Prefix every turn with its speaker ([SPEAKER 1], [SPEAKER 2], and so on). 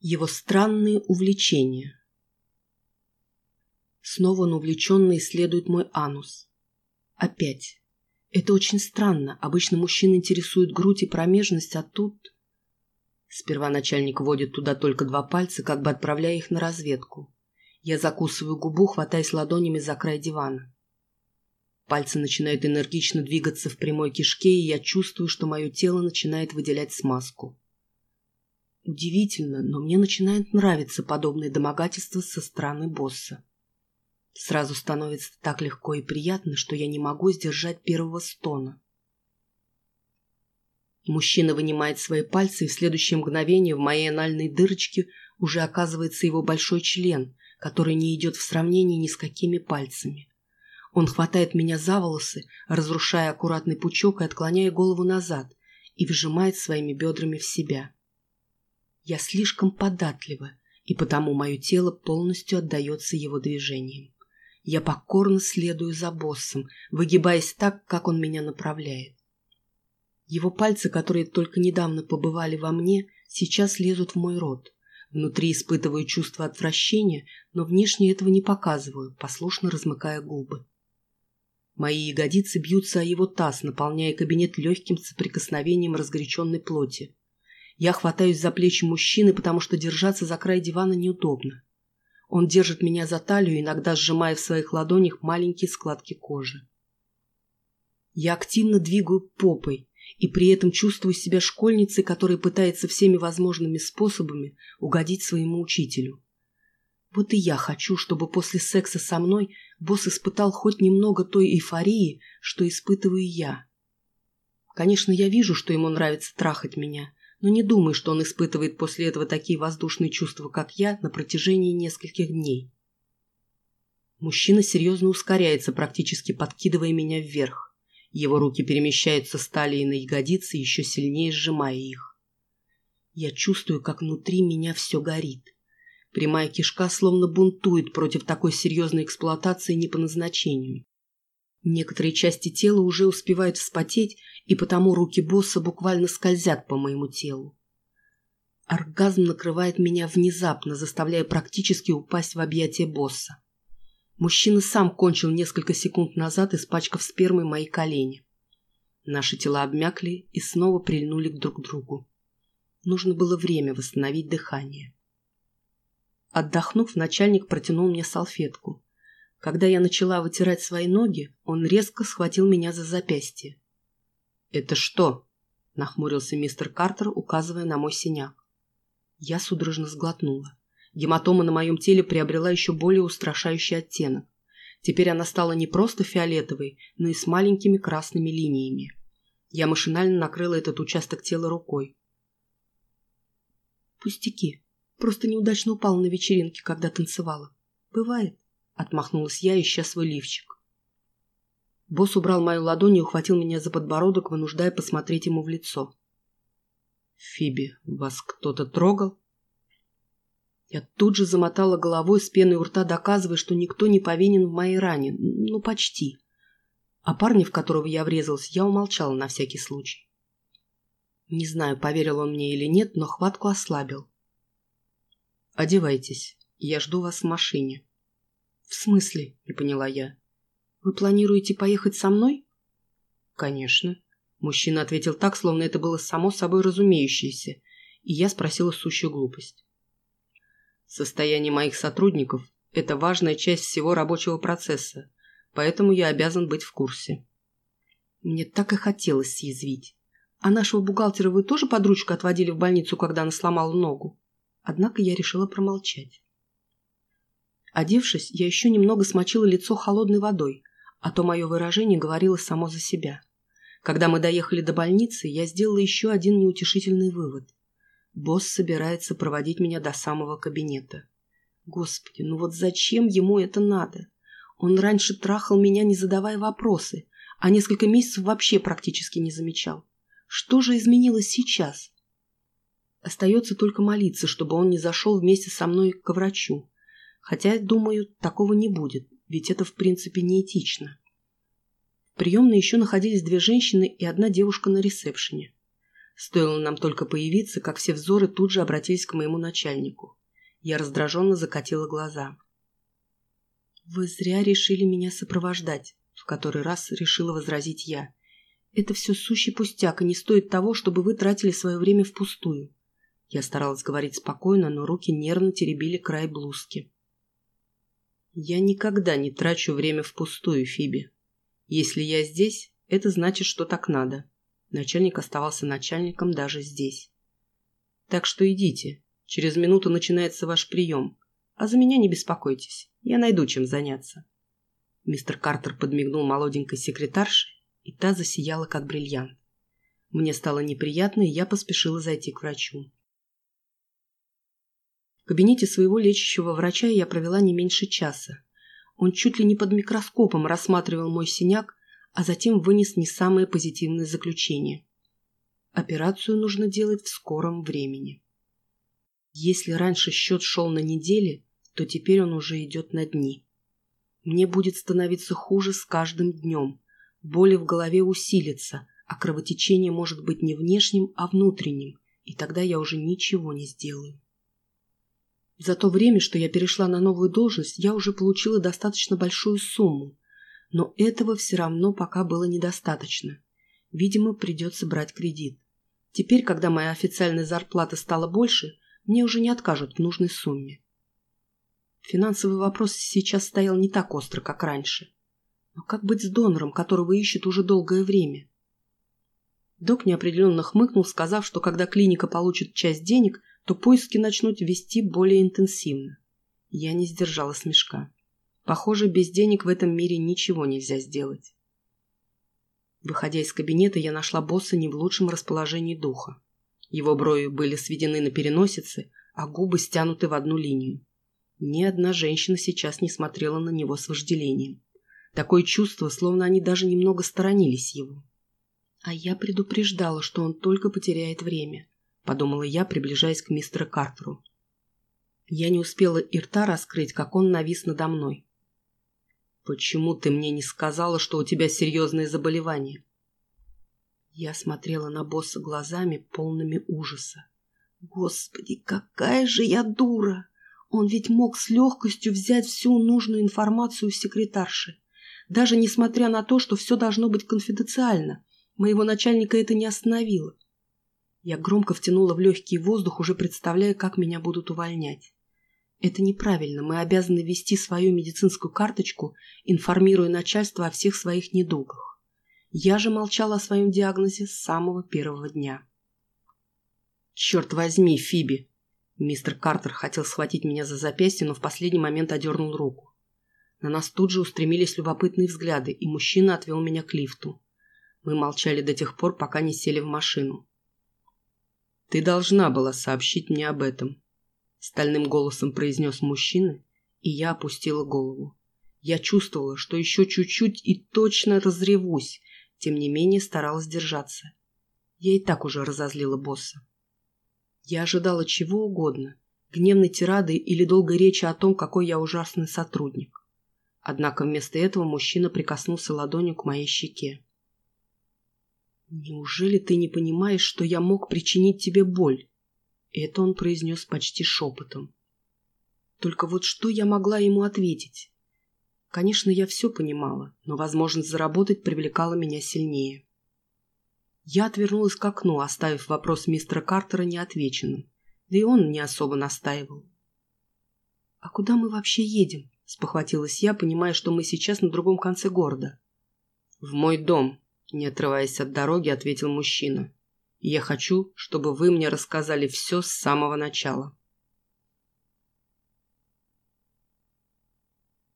[SPEAKER 1] Его странные увлечения. Снова он увлеченно исследует мой анус. Опять. Это очень странно. Обычно мужчин интересует грудь и промежность, а тут... Сперва начальник вводит туда только два пальца, как бы отправляя их на разведку. Я закусываю губу, хватаясь ладонями за край дивана. Пальцы начинают энергично двигаться в прямой кишке, и я чувствую, что мое тело начинает выделять смазку. Удивительно, но мне начинает нравиться подобное домогательство со стороны босса. Сразу становится так легко и приятно, что я не могу сдержать первого стона. Мужчина вынимает свои пальцы, и в следующее мгновение в моей анальной дырочке уже оказывается его большой член, который не идет в сравнении ни с какими пальцами. Он хватает меня за волосы, разрушая аккуратный пучок и отклоняя голову назад, и вжимает своими бедрами в себя. Я слишком податлива, и потому мое тело полностью отдается его движениям. Я покорно следую за боссом, выгибаясь так, как он меня направляет. Его пальцы, которые только недавно побывали во мне, сейчас лезут в мой рот. Внутри испытываю чувство отвращения, но внешне этого не показываю, послушно размыкая губы. Мои ягодицы бьются о его таз, наполняя кабинет легким соприкосновением разгоряченной плоти. Я хватаюсь за плечи мужчины, потому что держаться за край дивана неудобно. Он держит меня за талию, иногда сжимая в своих ладонях маленькие складки кожи. Я активно двигаю попой и при этом чувствую себя школьницей, которая пытается всеми возможными способами угодить своему учителю. Вот и я хочу, чтобы после секса со мной босс испытал хоть немного той эйфории, что испытываю я. Конечно, я вижу, что ему нравится трахать меня, но не думаю, что он испытывает после этого такие воздушные чувства, как я, на протяжении нескольких дней. Мужчина серьезно ускоряется, практически подкидывая меня вверх. Его руки перемещаются с талии на ягодицы, еще сильнее сжимая их. Я чувствую, как внутри меня все горит. Прямая кишка словно бунтует против такой серьезной эксплуатации не по назначению. Некоторые части тела уже успевают вспотеть, и потому руки босса буквально скользят по моему телу. Оргазм накрывает меня внезапно, заставляя практически упасть в объятия босса. Мужчина сам кончил несколько секунд назад, испачкав спермой мои колени. Наши тела обмякли и снова прильнули друг к другу. Нужно было время восстановить дыхание. Отдохнув, начальник протянул мне салфетку. Когда я начала вытирать свои ноги, он резко схватил меня за запястье. «Это что?» – нахмурился мистер Картер, указывая на мой синяк. Я судорожно сглотнула. Гематома на моем теле приобрела еще более устрашающий оттенок. Теперь она стала не просто фиолетовой, но и с маленькими красными линиями. Я машинально накрыла этот участок тела рукой. «Пустяки», Просто неудачно упал на вечеринке, когда танцевала. Бывает, отмахнулась я, ища свой лифчик. Босс убрал мою ладонь и ухватил меня за подбородок, вынуждая посмотреть ему в лицо. «Фиби, вас кто-то трогал?» Я тут же замотала головой с пеной у рта, доказывая, что никто не повинен в моей ране. Ну, почти. А парня, в которого я врезалась, я умолчала на всякий случай. Не знаю, поверил он мне или нет, но хватку ослабил. «Одевайтесь. Я жду вас в машине». «В смысле?» – не поняла я. «Вы планируете поехать со мной?» «Конечно». Мужчина ответил так, словно это было само собой разумеющееся, и я спросила сущую глупость. «Состояние моих сотрудников – это важная часть всего рабочего процесса, поэтому я обязан быть в курсе». Мне так и хотелось съязвить. «А нашего бухгалтера вы тоже под ручку отводили в больницу, когда она сломала ногу?» Однако я решила промолчать. Одевшись, я еще немного смочила лицо холодной водой, а то мое выражение говорило само за себя. Когда мы доехали до больницы, я сделала еще один неутешительный вывод. Босс собирается проводить меня до самого кабинета. Господи, ну вот зачем ему это надо? Он раньше трахал меня, не задавая вопросы, а несколько месяцев вообще практически не замечал. Что же изменилось сейчас? Остается только молиться, чтобы он не зашел вместе со мной к врачу. Хотя, думаю, такого не будет, ведь это в принципе неэтично. В приемной еще находились две женщины и одна девушка на ресепшене. Стоило нам только появиться, как все взоры тут же обратились к моему начальнику. Я раздраженно закатила глаза. «Вы зря решили меня сопровождать», — в который раз решила возразить я. «Это все сущий пустяк и не стоит того, чтобы вы тратили свое время впустую». Я старалась говорить спокойно, но руки нервно теребили край блузки. «Я никогда не трачу время впустую, Фиби. Если я здесь, это значит, что так надо. Начальник оставался начальником даже здесь. Так что идите. Через минуту начинается ваш прием. А за меня не беспокойтесь. Я найду чем заняться. Мистер Картер подмигнул молоденькой секретарше, и та засияла, как бриллиант. Мне стало неприятно, и я поспешила зайти к врачу. Кабинете своего лечащего врача я провела не меньше часа. Он чуть ли не под микроскопом рассматривал мой синяк а затем вынес не самое позитивное заключение. Операцию нужно делать в скором времени. Если раньше счет шел на недели, то теперь он уже идет на дни. Мне будет становиться хуже с каждым днем. Боли в голове усилятся, а кровотечение может быть не внешним, а внутренним, и тогда я уже ничего не сделаю. За то время, что я перешла на новую должность, я уже получила достаточно большую сумму, но этого все равно пока было недостаточно. Видимо, придется брать кредит. Теперь, когда моя официальная зарплата стала больше, мне уже не откажут в нужной сумме. Финансовый вопрос сейчас стоял не так остро, как раньше. Но как быть с донором, которого ищут уже долгое время? Док неопределенно хмыкнул, сказав, что когда клиника получит часть денег, то поиски начнут вести более интенсивно. Я не сдержала смешка. Похоже, без денег в этом мире ничего нельзя сделать. Выходя из кабинета, я нашла босса не в лучшем расположении духа. Его брови были сведены на переносице, а губы стянуты в одну линию. Ни одна женщина сейчас не смотрела на него с вожделением. Такое чувство, словно они даже немного сторонились его. А я предупреждала, что он только потеряет время, подумала я, приближаясь к мистеру Картеру. Я не успела и рта раскрыть, как он навис надо мной. «Почему ты мне не сказала, что у тебя серьезные заболевания?» Я смотрела на босса глазами, полными ужаса. «Господи, какая же я дура! Он ведь мог с легкостью взять всю нужную информацию у секретарши. Даже несмотря на то, что все должно быть конфиденциально. Моего начальника это не остановило. Я громко втянула в легкий воздух, уже представляя, как меня будут увольнять. Это неправильно. Мы обязаны вести свою медицинскую карточку, информируя начальство о всех своих недугах. Я же молчала о своем диагнозе с самого первого дня. «Черт возьми, Фиби!» Мистер Картер хотел схватить меня за запястье, но в последний момент одернул руку. На нас тут же устремились любопытные взгляды, и мужчина отвел меня к лифту. Мы молчали до тех пор, пока не сели в машину. «Ты должна была сообщить мне об этом», Стальным голосом произнес мужчина, и я опустила голову. Я чувствовала, что еще чуть-чуть и точно разревусь, тем не менее старалась держаться. Я и так уже разозлила босса. Я ожидала чего угодно, гневной тирады или долгой речи о том, какой я ужасный сотрудник. Однако вместо этого мужчина прикоснулся ладонью к моей щеке. «Неужели ты не понимаешь, что я мог причинить тебе боль?» Это он произнес почти шепотом. Только вот что я могла ему ответить? Конечно, я все понимала, но возможность заработать привлекала меня сильнее. Я отвернулась к окну, оставив вопрос мистера Картера неотвеченным. Да и он не особо настаивал. «А куда мы вообще едем?» – спохватилась я, понимая, что мы сейчас на другом конце города. «В мой дом», – не отрываясь от дороги, ответил мужчина. Я хочу, чтобы вы мне рассказали все с самого начала.